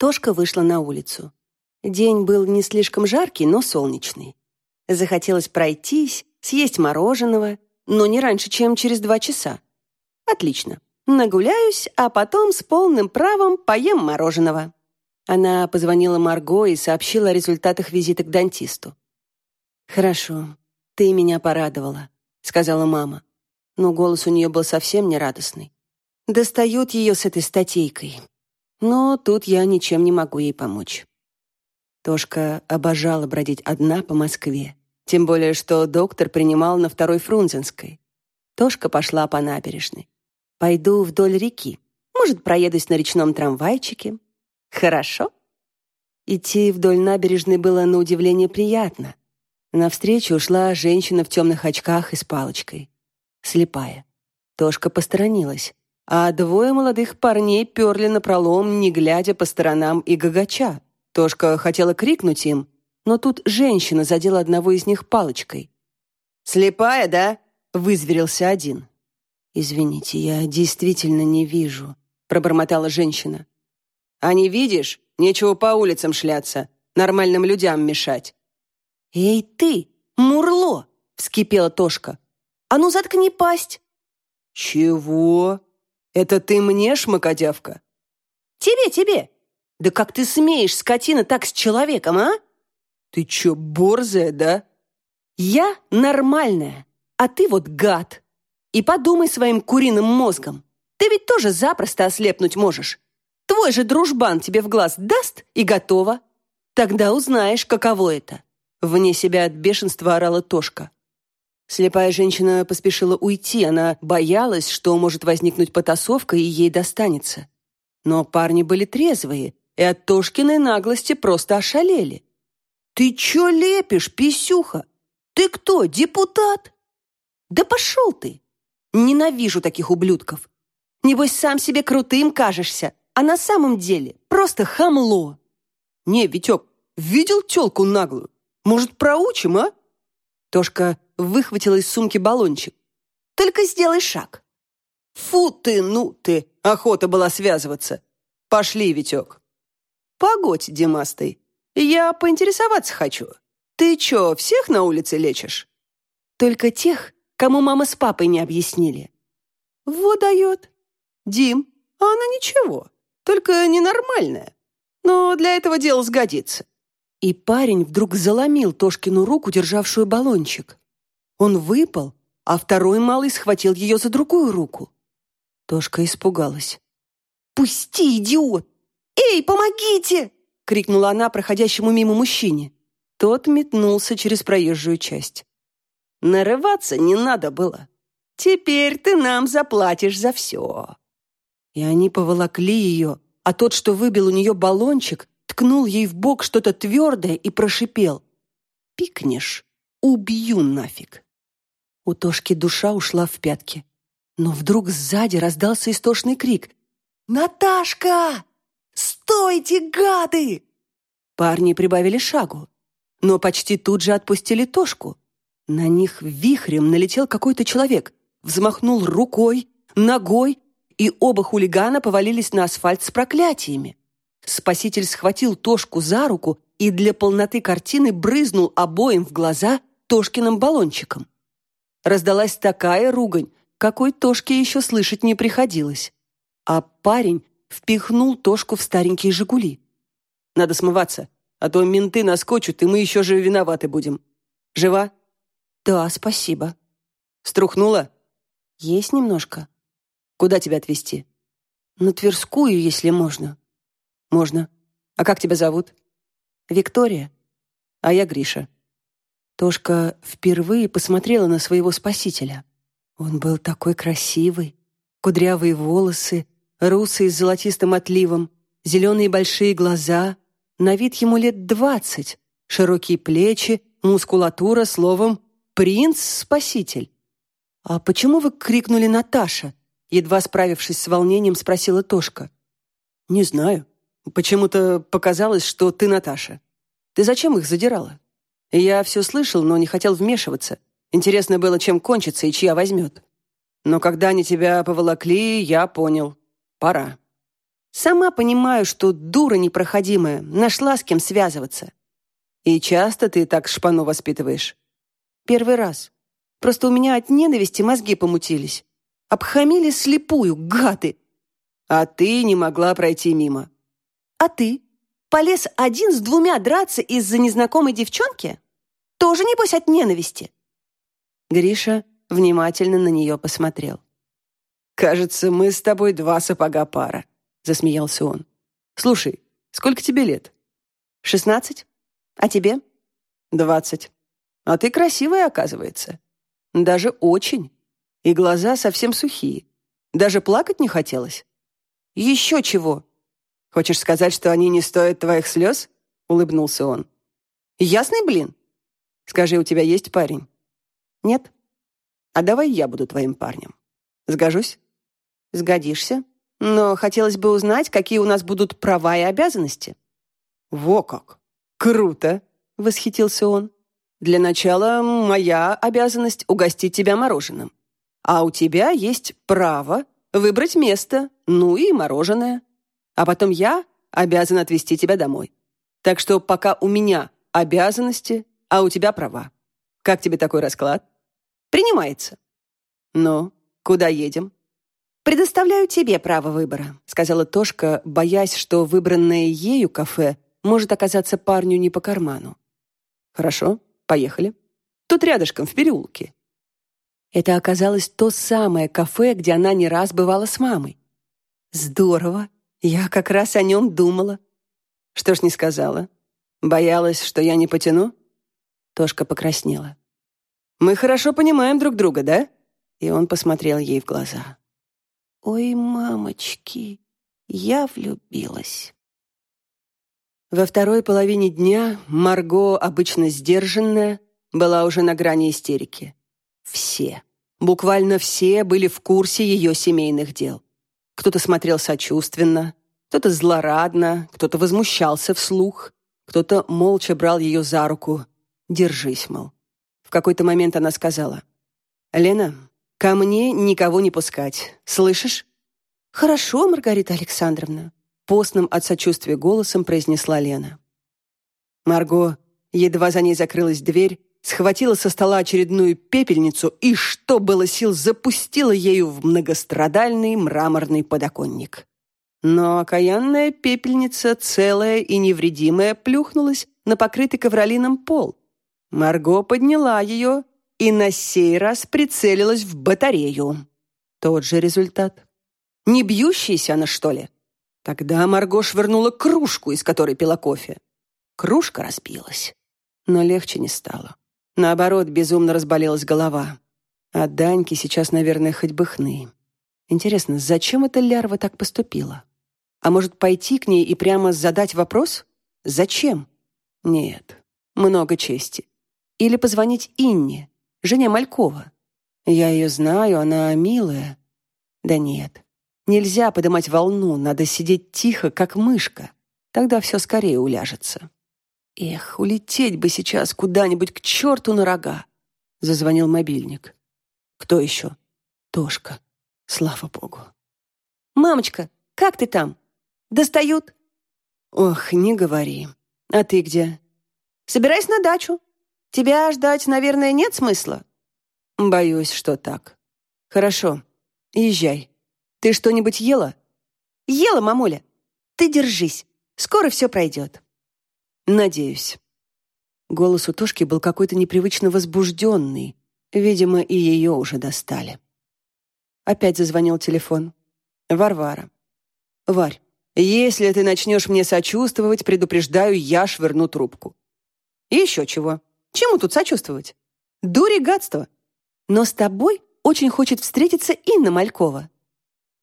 Тошка вышла на улицу. День был не слишком жаркий, но солнечный. Захотелось пройтись, съесть мороженого, но не раньше, чем через два часа. Отлично. Нагуляюсь, а потом с полным правом поем мороженого. Она позвонила Марго и сообщила о результатах визита к дантисту. «Хорошо, ты меня порадовала», — сказала мама. Но голос у нее был совсем не радостный. Достают ее с этой статейкой. Но тут я ничем не могу ей помочь. Тошка обожала бродить одна по Москве. Тем более, что доктор принимал на второй Фрунзенской. Тошка пошла по набережной. Пойду вдоль реки. Может, проедусь на речном трамвайчике. Хорошо? Идти вдоль набережной было на удивление приятно. Навстречу ушла женщина в темных очках и с палочкой. Слепая. Тошка посторонилась, а двое молодых парней перли напролом, не глядя по сторонам и гагача. Тошка хотела крикнуть им, но тут женщина задела одного из них палочкой. «Слепая, да?» — вызверился один. «Извините, я действительно не вижу», — пробормотала женщина. «А не видишь? Нечего по улицам шляться, нормальным людям мешать». «Эй ты, мурло!» — вскипела Тошка. «А ну заткни пасть!» «Чего? Это ты мне, шмакодявка?» «Тебе, тебе! Да как ты смеешь, скотина, так с человеком, а? Ты чё, борзая, да? Я нормальная, а ты вот гад. И подумай своим куриным мозгом. Ты ведь тоже запросто ослепнуть можешь. Твой же дружбан тебе в глаз даст и готово. Тогда узнаешь, каково это. Вне себя от бешенства орала Тошка. Слепая женщина поспешила уйти, она боялась, что может возникнуть потасовка и ей достанется. Но парни были трезвые, и от Тошкиной наглости просто ошалели. «Ты чё лепишь, писюха? Ты кто, депутат?» «Да пошел ты! Ненавижу таких ублюдков. Небось, сам себе крутым кажешься, а на самом деле просто хамло». «Не, Витек, видел тёлку наглую? Может, проучим, а?» Тошка выхватила из сумки баллончик. «Только сделай шаг». «Фу ты, ну ты! Охота была связываться. Пошли, Витек». «Погодь, Димастый, я поинтересоваться хочу. Ты чё, всех на улице лечишь?» «Только тех, кому мама с папой не объяснили». «Вот дает. Дим, а она ничего, только ненормальная. Но для этого дела сгодится». И парень вдруг заломил Тошкину руку, державшую баллончик. Он выпал, а второй малый схватил ее за другую руку. Тошка испугалась. «Пусти, идиот! «Эй, помогите!» — крикнула она проходящему мимо мужчине. Тот метнулся через проезжую часть. «Нарываться не надо было. Теперь ты нам заплатишь за все». И они поволокли ее, а тот, что выбил у нее баллончик, ткнул ей в бок что-то твердое и прошипел. «Пикнешь, убью нафиг». У Тошки душа ушла в пятки. Но вдруг сзади раздался истошный крик. «Наташка!» «Стойте, гады!» Парни прибавили шагу, но почти тут же отпустили Тошку. На них вихрем налетел какой-то человек, взмахнул рукой, ногой, и оба хулигана повалились на асфальт с проклятиями. Спаситель схватил Тошку за руку и для полноты картины брызнул обоим в глаза Тошкиным баллончиком. Раздалась такая ругань, какой Тошке еще слышать не приходилось. А парень впихнул Тошку в старенькие «Жигули». «Надо смываться, а то менты наскочат, и мы еще же виноваты будем. Жива?» «Да, спасибо». «Струхнула?» «Есть немножко». «Куда тебя отвезти?» «На Тверскую, если можно». «Можно. А как тебя зовут?» «Виктория». «А я Гриша». Тошка впервые посмотрела на своего спасителя. Он был такой красивый. Кудрявые волосы, русый с золотистым отливом, зеленые большие глаза, на вид ему лет двадцать, широкие плечи, мускулатура, словом, принц-спаситель. «А почему вы крикнули Наташа?» Едва справившись с волнением, спросила Тошка. «Не знаю. Почему-то показалось, что ты Наташа. Ты зачем их задирала?» Я все слышал, но не хотел вмешиваться. Интересно было, чем кончится и чья возьмет. Но когда они тебя поволокли, я понял. Пора. Сама понимаю, что дура непроходимая, нашла с кем связываться. И часто ты так шпану воспитываешь? Первый раз. Просто у меня от ненависти мозги помутились. Обхамили слепую, гады. А ты не могла пройти мимо. А ты? Полез один с двумя драться из-за незнакомой девчонки? Тоже, небось, от ненависти? Гриша внимательно на нее посмотрел. «Кажется, мы с тобой два сапога пара», — засмеялся он. «Слушай, сколько тебе лет?» «Шестнадцать. А тебе?» «Двадцать. А ты красивая, оказывается. Даже очень. И глаза совсем сухие. Даже плакать не хотелось». «Еще чего?» «Хочешь сказать, что они не стоят твоих слез?» — улыбнулся он. «Ясный блин?» «Скажи, у тебя есть парень?» «Нет». «А давай я буду твоим парнем. Сгожусь?» «Сгодишься. Но хотелось бы узнать, какие у нас будут права и обязанности». «Во как! Круто!» — восхитился он. «Для начала моя обязанность угостить тебя мороженым. А у тебя есть право выбрать место, ну и мороженое. А потом я обязан отвезти тебя домой. Так что пока у меня обязанности, а у тебя права. Как тебе такой расклад? Принимается. Ну, куда едем? «Предоставляю тебе право выбора», — сказала Тошка, боясь, что выбранное ею кафе может оказаться парню не по карману. «Хорошо, поехали. Тут рядышком, в переулке». Это оказалось то самое кафе, где она не раз бывала с мамой. «Здорово. Я как раз о нем думала». «Что ж не сказала? Боялась, что я не потяну?» Тошка покраснела. «Мы хорошо понимаем друг друга, да?» И он посмотрел ей в глаза. «Ой, мамочки, я влюбилась». Во второй половине дня Марго, обычно сдержанная, была уже на грани истерики. Все, буквально все были в курсе ее семейных дел. Кто-то смотрел сочувственно, кто-то злорадно, кто-то возмущался вслух, кто-то молча брал ее за руку. «Держись, мол». В какой-то момент она сказала, «Лена, Ко мне никого не пускать. Слышишь? Хорошо, Маргарита Александровна, постным от сочувствия голосом произнесла Лена. Марго, едва за ней закрылась дверь, схватила со стола очередную пепельницу и, что было сил, запустила ею в многострадальный мраморный подоконник. Но окаянная пепельница, целая и невредимая, плюхнулась на покрытый ковролином пол. Марго подняла ее и на сей раз прицелилась в батарею. Тот же результат. Не бьющаяся она, что ли? Тогда Марго швырнула кружку, из которой пила кофе. Кружка разбилась. Но легче не стало. Наоборот, безумно разболелась голова. А Даньке сейчас, наверное, хоть бы хны. Интересно, зачем эта лярва так поступила? А может, пойти к ней и прямо задать вопрос? Зачем? Нет, много чести. Или позвонить Инне, жене Малькова. Я ее знаю, она милая. Да нет, нельзя поднимать волну, надо сидеть тихо, как мышка. Тогда все скорее уляжется. Эх, улететь бы сейчас куда-нибудь к черту на рога. Зазвонил мобильник. Кто еще? Тошка. Слава богу. «Мамочка, как ты там? Достают?» «Ох, не говори. А ты где?» «Собираюсь на дачу. Тебя ждать, наверное, нет смысла?» «Боюсь, что так. Хорошо, езжай. Ты что-нибудь ела?» «Ела, мамуля. Ты держись. Скоро все пройдет». «Надеюсь». Голос у Тошки был какой-то непривычно возбужденный. Видимо, и ее уже достали. Опять зазвонил телефон. Варвара. «Варь, если ты начнешь мне сочувствовать, предупреждаю, я швырну трубку». «И еще чего?» Чему тут сочувствовать? Дури гадство. Но с тобой очень хочет встретиться Инна Малькова.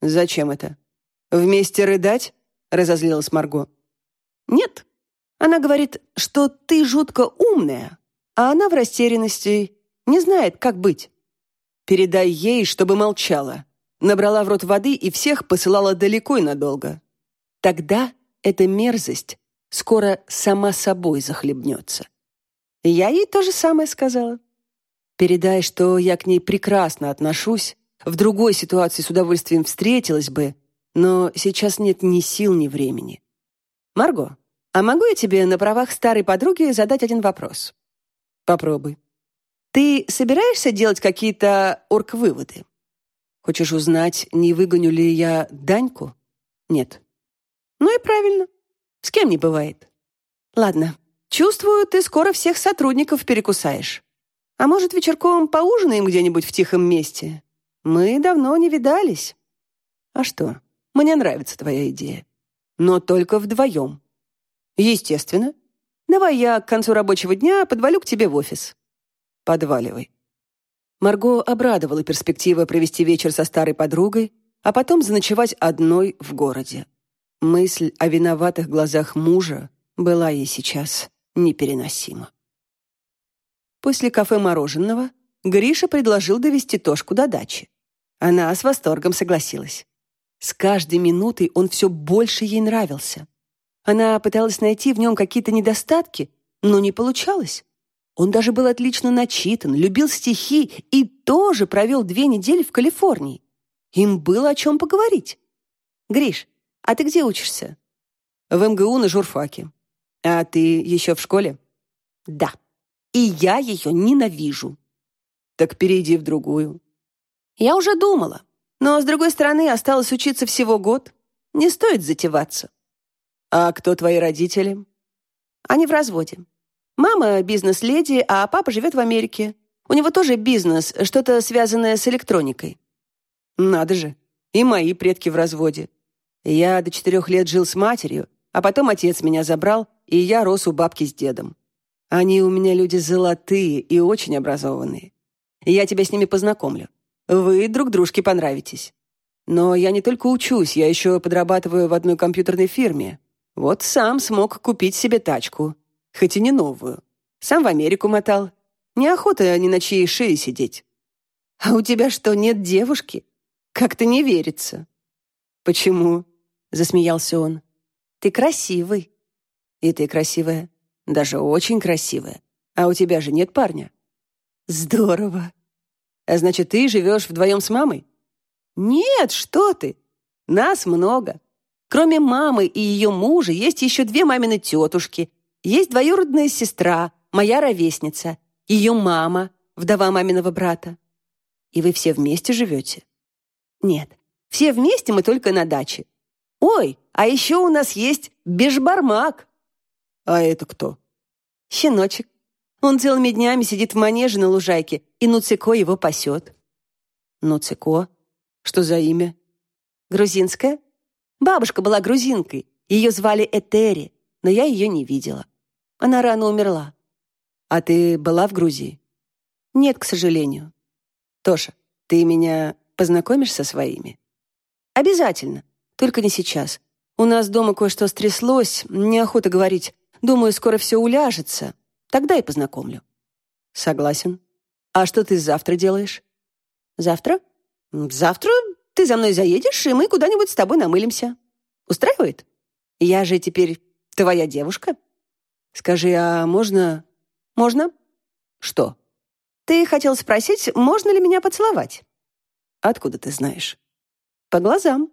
Зачем это? Вместе рыдать? Разозлилась Марго. Нет. Она говорит, что ты жутко умная, а она в растерянности, не знает, как быть. Передай ей, чтобы молчала. Набрала в рот воды и всех посылала далеко и надолго. Тогда эта мерзость скоро сама собой захлебнется. Я ей то же самое сказала. Передай, что я к ней прекрасно отношусь, в другой ситуации с удовольствием встретилась бы, Но сейчас нет ни сил, ни времени. Марго, а могу я тебе на правах старой подруги задать один вопрос? Попробуй. Ты собираешься делать какие-то орг-выводы? Хочешь узнать, не выгоню ли я Даньку? Нет. Ну и правильно. С кем не бывает. Ладно, чувствую, ты скоро всех сотрудников перекусаешь. А может, вечерком поужинаем где-нибудь в тихом месте? Мы давно не видались. А что, мне нравится твоя идея. Но только вдвоем. Естественно. Давай я к концу рабочего дня подвалю к тебе в офис. Подваливай. Марго обрадовала перспектива провести вечер со старой подругой, а потом заночевать одной в городе. Мысль о виноватых глазах мужа была ей сейчас непереносима. После кафе мороженого Гриша предложил довести Тошку до дачи. Она с восторгом согласилась. С каждой минутой он все больше ей нравился. Она пыталась найти в нем какие-то недостатки, но не получалось. Он даже был отлично начитан, любил стихи и тоже провел две недели в Калифорнии. Им было о чем поговорить. «Гриш, а ты где учишься?» «В МГУ на журфаке. А ты еще в школе?» «Да. И я ее ненавижу». «Так перейди в другую». «Я уже думала. Но, с другой стороны, осталось учиться всего год. Не стоит затеваться». «А кто твои родители?» «Они в разводе. Мама бизнес-леди, а папа живет в Америке. У него тоже бизнес, что-то связанное с электроникой. Надо же, и мои предки в разводе. Я до четырех лет жил с матерью, а потом отец меня забрал, и я рос у бабки с дедом. Они у меня люди золотые и очень образованные. Я тебя с ними познакомлю. Вы друг дружке понравитесь. Но я не только учусь, я еще подрабатываю в одной компьютерной фирме. Вот сам смог купить себе тачку хоть и не новую. Сам в Америку мотал. Неохота ни на чьей шее сидеть. А у тебя что, нет девушки? Как-то не верится. Почему? Засмеялся он. Ты красивый. И ты красивая. Даже очень красивая. А у тебя же нет парня. Здорово. А значит, ты живешь вдвоем с мамой? Нет, что ты. Нас много. Кроме мамы и ее мужа есть еще две мамины тетушки есть двоюродная сестра, моя ровесница, ее мама, вдова маминого брата. И вы все вместе живете? Нет, все вместе мы только на даче. Ой, а еще у нас есть бешбармак. А это кто? Щеночек. Он целыми днями сидит в манеже на лужайке, и Нуцико его пасет. Нуцико? Что за имя? Грузинская? Бабушка была грузинкой. Ее звали Этери, но я ее не видела. Она рано умерла. А ты была в Грузии? Нет, к сожалению. Тоша, ты меня познакомишь со своими? Обязательно. Только не сейчас. У нас дома кое-что стряслось, неохота говорить. Думаю, скоро все уляжется. Тогда и познакомлю. Согласен. А что ты завтра делаешь? Завтра? Завтра ты за мной заедешь, и мы куда-нибудь с тобой намылимся. Устраивает? Я же теперь твоя девушка. Скажи, а можно... Можно? Что? Ты хотел спросить, можно ли меня поцеловать? Откуда ты знаешь? По глазам.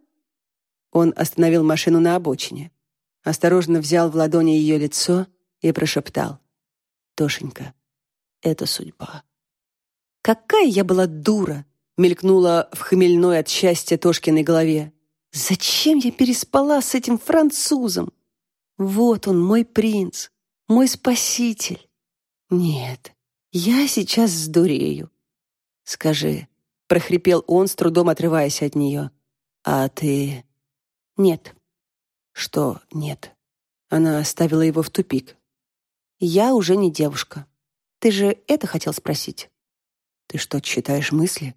Он остановил машину на обочине, осторожно взял в ладони ее лицо и прошептал. «Тошенька, это судьба». «Какая я была дура!» Мелькнула в хмельной от счастья Тошкиной голове. «Зачем я переспала с этим французом? Вот он, мой принц, мой спаситель. Нет, я сейчас сдурею. Скажи, прохрипел он, с трудом отрываясь от нее. А ты... Нет. Что нет? Она оставила его в тупик. Я уже не девушка. Ты же это хотел спросить? Ты что, читаешь мысли?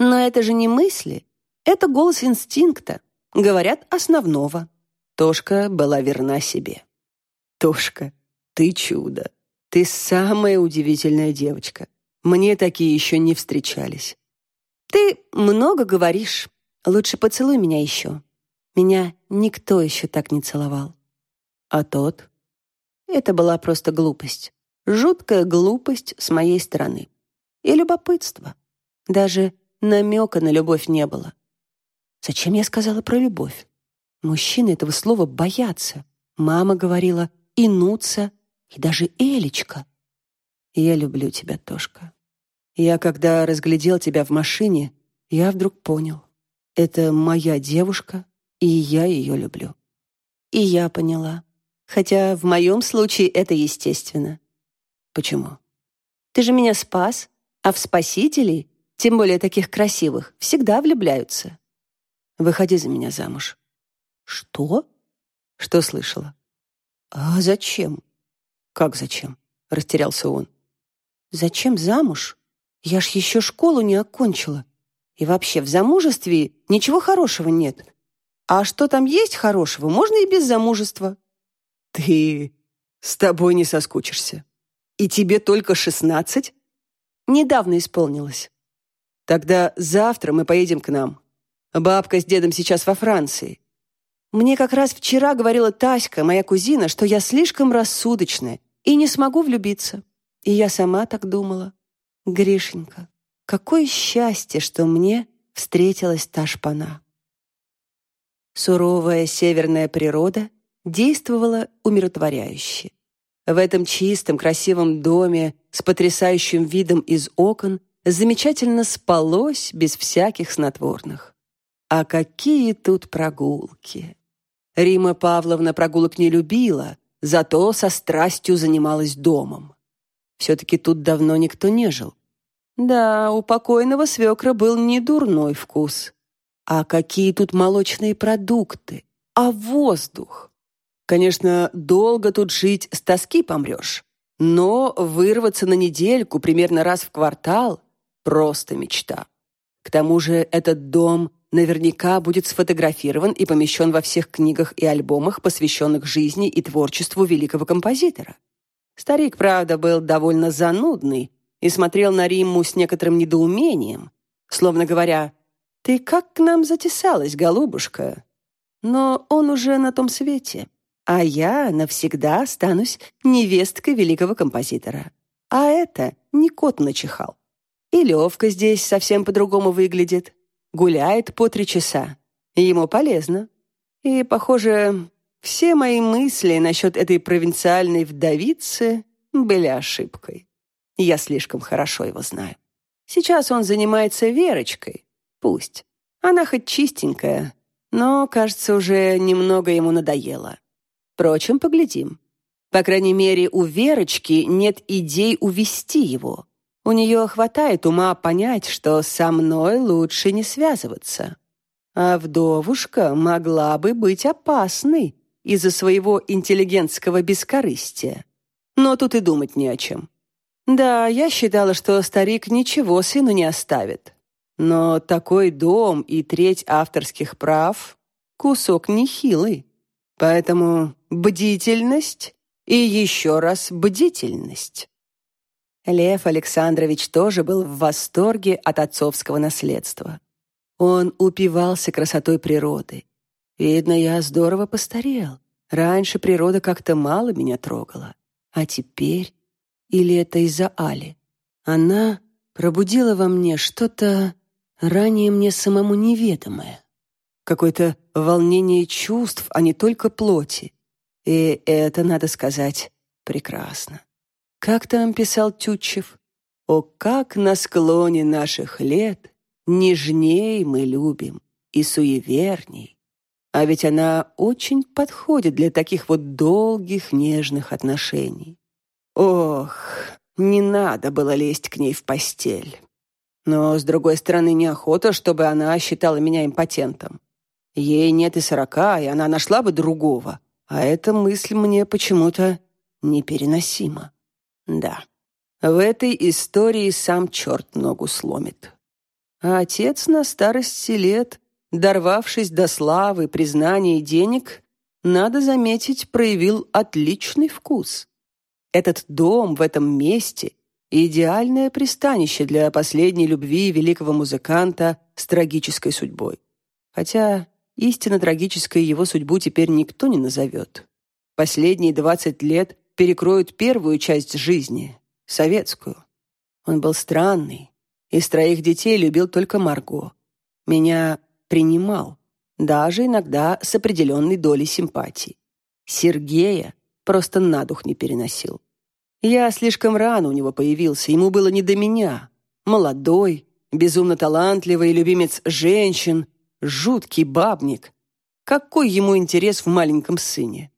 Но это же не мысли. Это голос инстинкта. Говорят, основного. Тошка была верна себе. Тошка, ты чудо. Ты самая удивительная девочка. Мне такие еще не встречались. Ты много говоришь. Лучше поцелуй меня еще. Меня никто еще так не целовал. А тот? Это была просто глупость. Жуткая глупость с моей стороны. И любопытство. Даже намека на любовь не было. Зачем я сказала про любовь? Мужчины этого слова боятся. Мама говорила и Нуца, и даже Элечка. Я люблю тебя, Тошка. Я, когда разглядел тебя в машине, я вдруг понял. Это моя девушка, и я ее люблю. И я поняла. Хотя в моем случае это естественно. Почему? Ты же меня спас, а в спасителей, тем более таких красивых, всегда влюбляются. Выходи за меня замуж. Что? Что слышала? А зачем? Как зачем? Растерялся он. Зачем замуж? Я ж еще школу не окончила. И вообще, в замужестве ничего хорошего нет. А что там есть хорошего, можно и без замужества. Ты с тобой не соскучишься. И тебе только шестнадцать? Недавно исполнилось. Тогда завтра мы поедем к нам. Бабка с дедом сейчас во Франции. Мне как раз вчера говорила Таська, моя кузина, что я слишком рассудочная и не смогу влюбиться. И я сама так думала. Гришенька, какое счастье, что мне встретилась та шпана. Суровая северная природа действовала умиротворяюще. В этом чистом, красивом доме с потрясающим видом из окон замечательно спалось без всяких снотворных. А какие тут прогулки! Рима Павловна прогулок не любила, зато со страстью занималась домом. Все-таки тут давно никто не жил. Да, у покойного свекра был не дурной вкус. А какие тут молочные продукты? А воздух? Конечно, долго тут жить с тоски помрешь. Но вырваться на недельку примерно раз в квартал — просто мечта. К тому же этот дом наверняка будет сфотографирован и помещен во всех книгах и альбомах, посвященных жизни и творчеству великого композитора. Старик, правда, был довольно занудный и смотрел на Римму с некоторым недоумением, словно говоря, «Ты как к нам затесалась, голубушка?» Но он уже на том свете, а я навсегда останусь невесткой великого композитора. А это не кот начихал. И Левка здесь совсем по-другому выглядит. Гуляет по три часа. Ему полезно. И, похоже, все мои мысли насчет этой провинциальной вдовицы были ошибкой. Я слишком хорошо его знаю. Сейчас он занимается Верочкой. Пусть. Она хоть чистенькая, но, кажется, уже немного ему надоело. Впрочем, поглядим. По крайней мере, у Верочки нет идей увести его. У нее хватает ума понять, что со мной лучше не связываться. А вдовушка могла бы быть опасной, из-за своего интеллигентского бескорыстия. Но тут и думать не о чем. Да, я считала, что старик ничего сыну не оставит. Но такой дом и треть авторских прав — кусок нехилый. Поэтому бдительность и еще раз бдительность. Лев Александрович тоже был в восторге от отцовского наследства. Он упивался красотой природы, Видно, я здорово постарел. Раньше природа как-то мало меня трогала. А теперь... Или это из-за Али? Она пробудила во мне что-то ранее мне самому неведомое. Какое-то волнение чувств, а не только плоти. И это, надо сказать, прекрасно. Как там писал Тютчев? «О, как на склоне наших лет нежней мы любим и суеверней, а ведь она очень подходит для таких вот долгих нежных отношений. Ох, не надо было лезть к ней в постель. Но, с другой стороны, неохота, чтобы она считала меня импотентом. Ей нет и сорока, и она нашла бы другого. А эта мысль мне почему-то непереносима. Да, в этой истории сам черт ногу сломит. А отец на старости лет дорвавшись до славы, признания и денег, надо заметить, проявил отличный вкус. Этот дом в этом месте — идеальное пристанище для последней любви великого музыканта с трагической судьбой. Хотя истинно трагической его судьбу теперь никто не назовет. Последние 20 лет перекроют первую часть жизни, советскую. Он был странный, из троих детей любил только Марго. Меня принимал, даже иногда с определенной долей симпатии. Сергея просто на дух не переносил. Я слишком рано у него появился, ему было не до меня. Молодой, безумно талантливый любимец женщин, жуткий бабник. Какой ему интерес в маленьком сыне?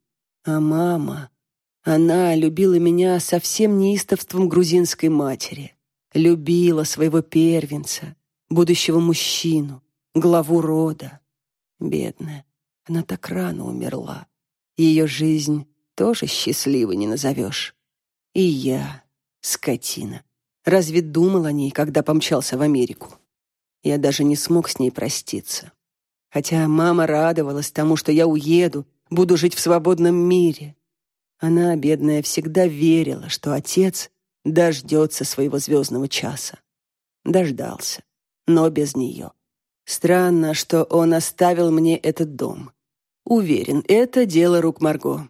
А мама... Она любила меня со всем неистовством грузинской матери. Любила своего первенца, будущего мужчину, главу рода. Бедная, она так рано умерла. Ее жизнь тоже счастливой не назовешь. И я, скотина, разве думал о ней, когда помчался в Америку? Я даже не смог с ней проститься. Хотя мама радовалась тому, что я уеду, буду жить в свободном мире. Она, бедная, всегда верила, что отец дождется своего звездного часа. Дождался, но без нее. Странно, что он оставил мне этот дом. Уверен, это дело рук Марго.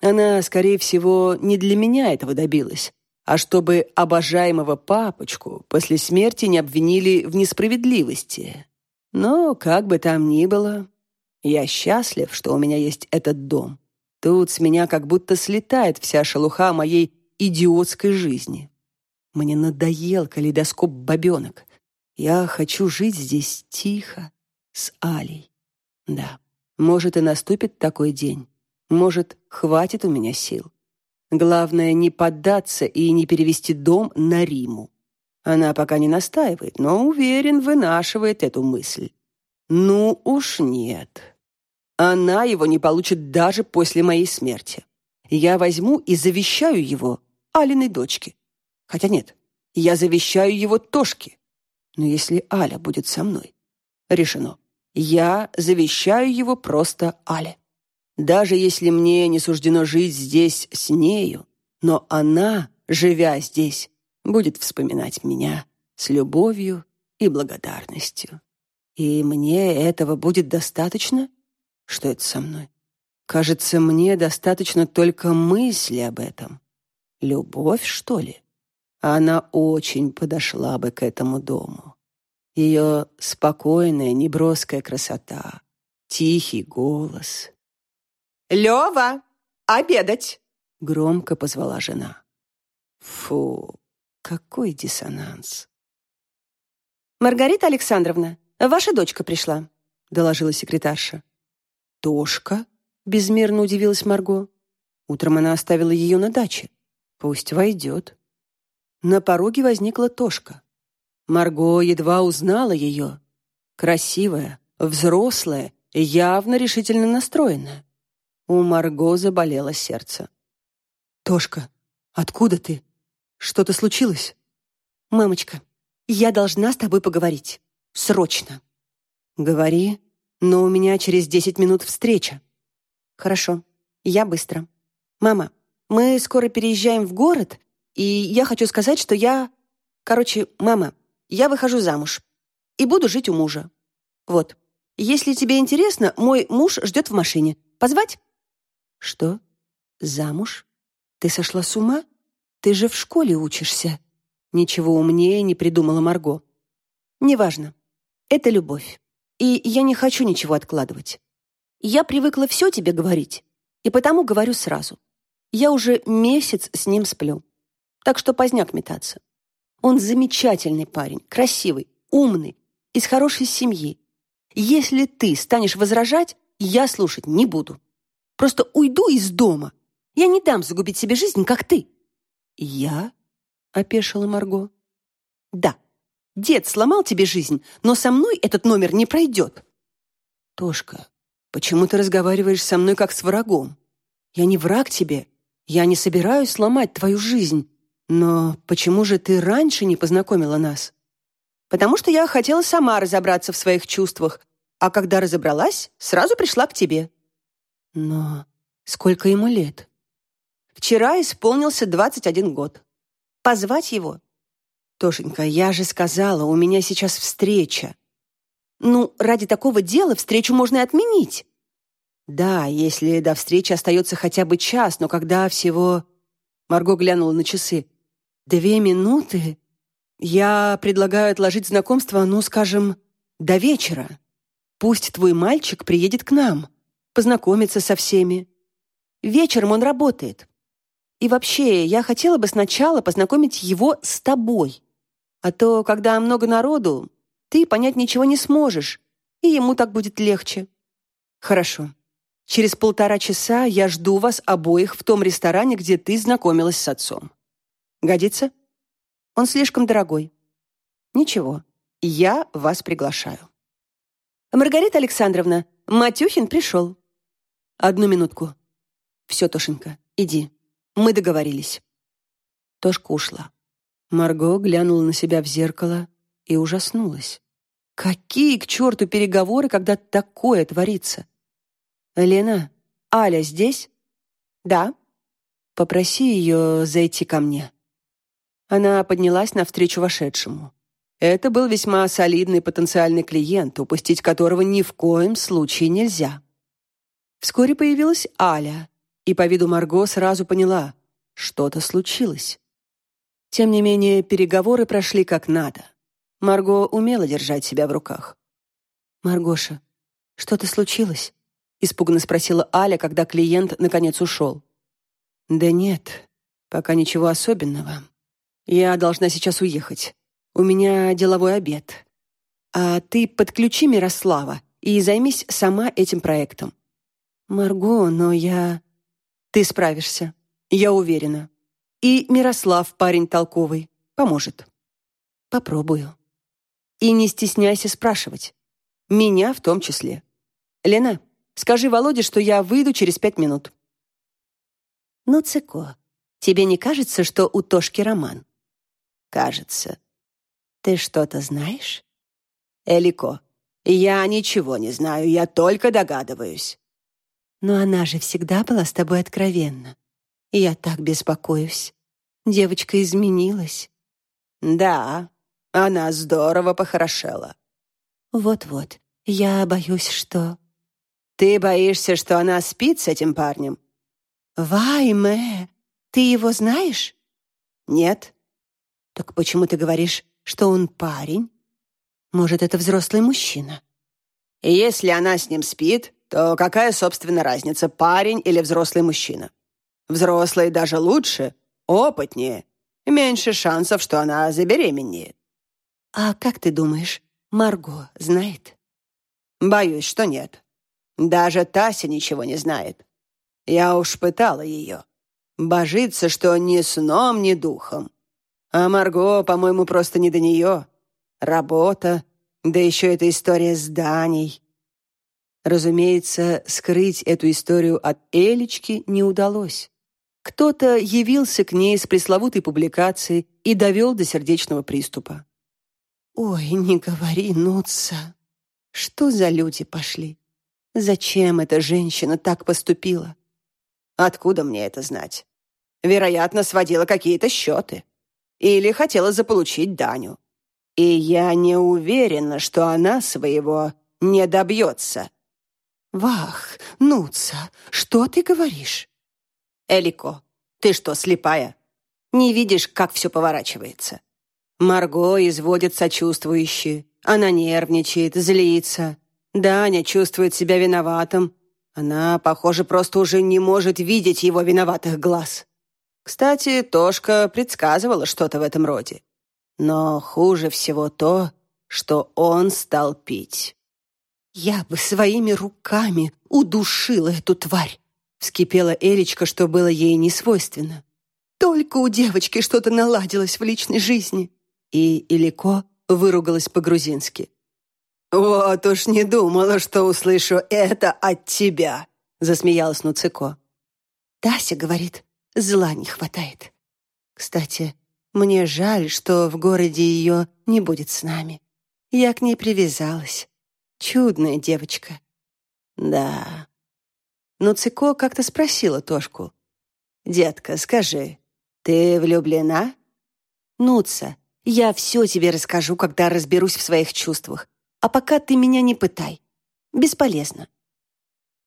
Она, скорее всего, не для меня этого добилась, а чтобы обожаемого папочку после смерти не обвинили в несправедливости. Но, как бы там ни было, я счастлив, что у меня есть этот дом. Тут с меня как будто слетает вся шелуха моей идиотской жизни. Мне надоел калейдоскоп бабенок. Я хочу жить здесь тихо, с Алей. Да, может и наступит такой день. Может, хватит у меня сил. Главное, не поддаться и не перевести дом на Риму. Она пока не настаивает, но, уверен, вынашивает эту мысль. Ну уж нет. Она его не получит даже после моей смерти. Я возьму и завещаю его Алиной дочке. Хотя нет, я завещаю его Тошке. Но если Аля будет со мной, решено. Я завещаю его просто Але. Даже если мне не суждено жить здесь с нею, но она, живя здесь, будет вспоминать меня с любовью и благодарностью. И мне этого будет достаточно? Что это со мной? Кажется, мне достаточно только мысли об этом. Любовь, что ли? Она очень подошла бы к этому дому. Ее спокойная, неброская красота, тихий голос. «Лева, обедать!» — громко позвала жена. Фу, какой диссонанс. «Маргарита Александровна, ваша дочка пришла», — доложила секретарша. «Тошка?» — безмерно удивилась Марго. Утром она оставила ее на даче. Пусть войдет. На пороге возникла Тошка. Марго едва узнала ее. Красивая, взрослая, явно решительно настроенная. У Марго заболело сердце. «Тошка, откуда ты? Что-то случилось?» «Мамочка, я должна с тобой поговорить. Срочно». «Говори», но у меня через десять минут встреча. Хорошо, я быстро. Мама, мы скоро переезжаем в город, и я хочу сказать, что я... Короче, мама, я выхожу замуж и буду жить у мужа. Вот. Если тебе интересно, мой муж ждет в машине. Позвать? Что? Замуж? Ты сошла с ума? Ты же в школе учишься. Ничего умнее не придумала Марго. Неважно. Это любовь и я не хочу ничего откладывать. Я привыкла все тебе говорить, и потому говорю сразу. Я уже месяц с ним сплю, так что поздняк метаться. Он замечательный парень, красивый, умный, из хорошей семьи. Если ты станешь возражать, я слушать не буду. Просто уйду из дома. Я не дам загубить себе жизнь, как ты». «Я?» — опешила Марго. «Да, Дед сломал тебе жизнь, но со мной этот номер не пройдет». «Тошка, почему ты разговариваешь со мной как с врагом? Я не враг тебе. Я не собираюсь сломать твою жизнь. Но почему же ты раньше не познакомила нас?» «Потому что я хотела сама разобраться в своих чувствах, а когда разобралась, сразу пришла к тебе». «Но сколько ему лет?» «Вчера исполнился 21 год. Позвать его «Тошенька, я же сказала, у меня сейчас встреча». «Ну, ради такого дела встречу можно и отменить». «Да, если до встречи остается хотя бы час, но когда всего...» Марго глянула на часы. «Две минуты? Я предлагаю отложить знакомство, ну, скажем, до вечера». Пусть твой мальчик приедет к нам, познакомится со всеми. Вечером он работает. И вообще, я хотела бы сначала познакомить его с тобой. А то, когда много народу, ты понять ничего не сможешь, и ему так будет легче. Хорошо. Через полтора часа я жду вас обоих в том ресторане, где ты знакомилась с отцом. Годится? Он слишком дорогой. Ничего, я вас приглашаю. Маргарита Александровна, Матюхин пришел. Одну минутку. Все, Тошенька, иди. Мы договорились. Тошка ушла. Марго глянула на себя в зеркало и ужаснулась. Какие к черту переговоры, когда такое творится? Лена, Аля здесь? Да. Попроси ее зайти ко мне. Она поднялась навстречу вошедшему. Это был весьма солидный потенциальный клиент, упустить которого ни в коем случае нельзя. Вскоре появилась Аля, и по виду Марго сразу поняла, что-то случилось. Тем не менее, переговоры прошли как надо. Марго умела держать себя в руках. «Маргоша, что-то случилось?» — испуганно спросила Аля, когда клиент наконец ушел. «Да нет, пока ничего особенного. Я должна сейчас уехать. У меня деловой обед. А ты подключи Мирослава и займись сама этим проектом. Марго, но я... Ты справишься. Я уверена. И Мирослав, парень толковый, поможет. Попробую. И не стесняйся спрашивать. Меня в том числе. Лена, скажи Володе, что я выйду через пять минут. Ну, Цико, тебе не кажется, что у Тошки роман? Кажется. Ты что-то знаешь? Элико, я ничего не знаю, я только догадываюсь. Но она же всегда была с тобой откровенна. Я так беспокоюсь. Девочка изменилась. Да, она здорово похорошела. Вот-вот, я боюсь, что... Ты боишься, что она спит с этим парнем? Вайме, ты его знаешь? Нет. Так почему ты говоришь, что он парень? Может, это взрослый мужчина? Если она с ним спит, то какая, собственно, разница, парень или взрослый мужчина? Взрослый даже лучше, опытнее, меньше шансов, что она забеременеет. А как ты думаешь, Марго знает? Боюсь, что нет. Даже Тася ничего не знает. Я уж пытала ее. Божится, что ни сном, ни духом. А Марго, по-моему, просто не до нее. Работа, да еще эта история с Даней. Разумеется, скрыть эту историю от Элечки не удалось. Кто-то явился к ней с пресловутой публикацией и довел до сердечного приступа. «Ой, не говори, Нутса. Что за люди пошли? Зачем эта женщина так поступила?» «Откуда мне это знать? Вероятно, сводила какие-то счеты. Или хотела заполучить Даню. И я не уверена, что она своего не добьется». «Вах, Нуца, что ты говоришь?» «Элико, ты что, слепая? Не видишь, как все поворачивается?» Марго изводит сочувствующе. Она нервничает, злится. Даня чувствует себя виноватым. Она, похоже, просто уже не может видеть его виноватых глаз. Кстати, Тошка предсказывала что-то в этом роде. Но хуже всего то, что он стал пить. «Я бы своими руками удушила эту тварь!» Вскипела Элечка, что было ей не свойственно. «Только у девочки что-то наладилось в личной жизни!» И Илико выругалась по-грузински. «Вот уж не думала, что услышу это от тебя!» Засмеялась Нуцико. «Тася говорит, зла не хватает. Кстати, мне жаль, что в городе ее не будет с нами. Я к ней привязалась. Чудная девочка. Да. Но Цико как-то спросила Тошку. «Детка, скажи, ты влюблена?» «Нуца, я все тебе расскажу, когда разберусь в своих чувствах. А пока ты меня не пытай. Бесполезно».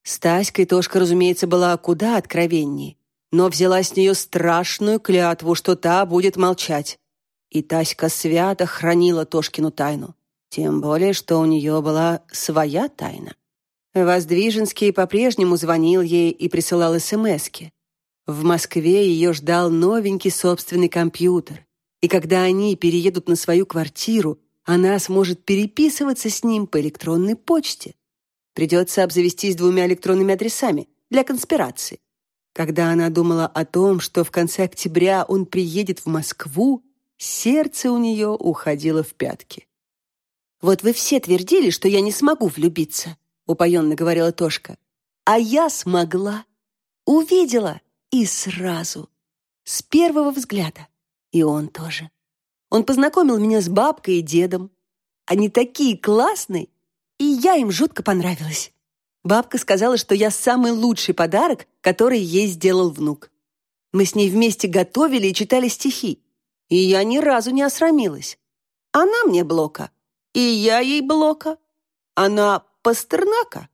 Стаська и Тошка, разумеется, была куда откровеннее, но взяла с нее страшную клятву, что та будет молчать. И Таська свято хранила Тошкину тайну. Тем более, что у нее была своя тайна. Воздвиженский по-прежнему звонил ей и присылал СМСки. В Москве ее ждал новенький собственный компьютер. И когда они переедут на свою квартиру, она сможет переписываться с ним по электронной почте. Придется обзавестись двумя электронными адресами для конспирации. Когда она думала о том, что в конце октября он приедет в Москву, сердце у нее уходило в пятки. «Вот вы все твердили, что я не смогу влюбиться», — упоенно говорила Тошка. «А я смогла. Увидела и сразу. С первого взгляда. И он тоже. Он познакомил меня с бабкой и дедом. Они такие классные, и я им жутко понравилась. Бабка сказала, что я самый лучший подарок, который ей сделал внук. Мы с ней вместе готовили и читали стихи. И я ни разу не осрамилась. Она мне Блока, и я ей Блока. Она Пастернака,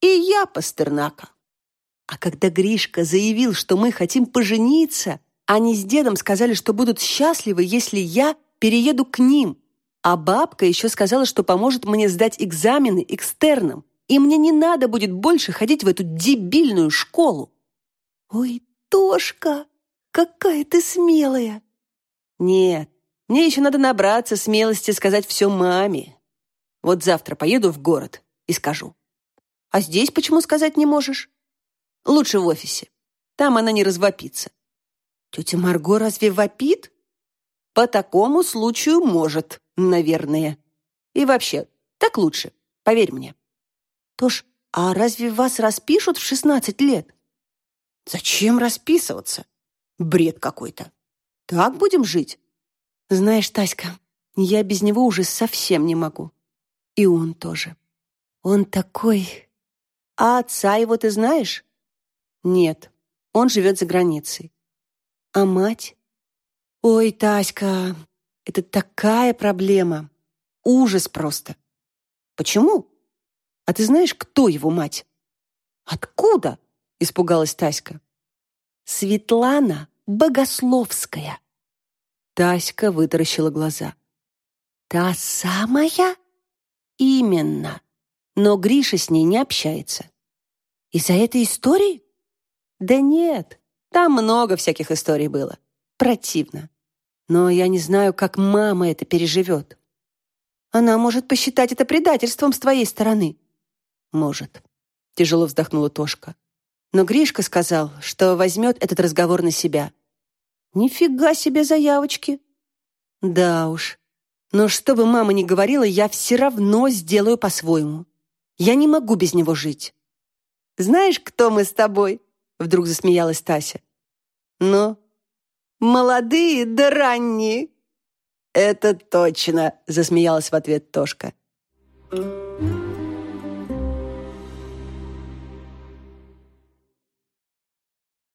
и я Пастернака. А когда Гришка заявил, что мы хотим пожениться, они с дедом сказали, что будут счастливы, если я перееду к ним. А бабка еще сказала, что поможет мне сдать экзамены экстерном, и мне не надо будет больше ходить в эту дебильную школу. Ой, Тошка, какая ты смелая! Нет, мне еще надо набраться смелости сказать все маме. Вот завтра поеду в город и скажу. А здесь почему сказать не можешь? Лучше в офисе. Там она не развопится. Тетя Марго разве вопит? По такому случаю может, наверное. И вообще, так лучше, поверь мне. Тош, а разве вас распишут в 16 лет? Зачем расписываться? Бред какой-то. Так будем жить? Знаешь, Таська, я без него уже совсем не могу. И он тоже. Он такой... А отца его ты знаешь? Нет, он живет за границей. А мать? Ой, Таська, это такая проблема. Ужас просто. Почему? А ты знаешь, кто его мать? Откуда? Испугалась Таська. Светлана Богословская. Таська вытаращила глаза. Та самая? Именно. Но Гриша с ней не общается. Из-за этой истории? Да нет, там много всяких историй было. Противно. Но я не знаю, как мама это переживет. Она может посчитать это предательством с твоей стороны. Может. Тяжело вздохнула Тошка. Но Гришка сказал, что возьмет этот разговор на себя. Нифига себе заявочки. Да уж. Но что бы мама ни говорила, я все равно сделаю по-своему. Я не могу без него жить. Знаешь, кто мы с тобой? Вдруг засмеялась Тася. Ну, молодые да ранние. Это точно, засмеялась в ответ Тошка. Thank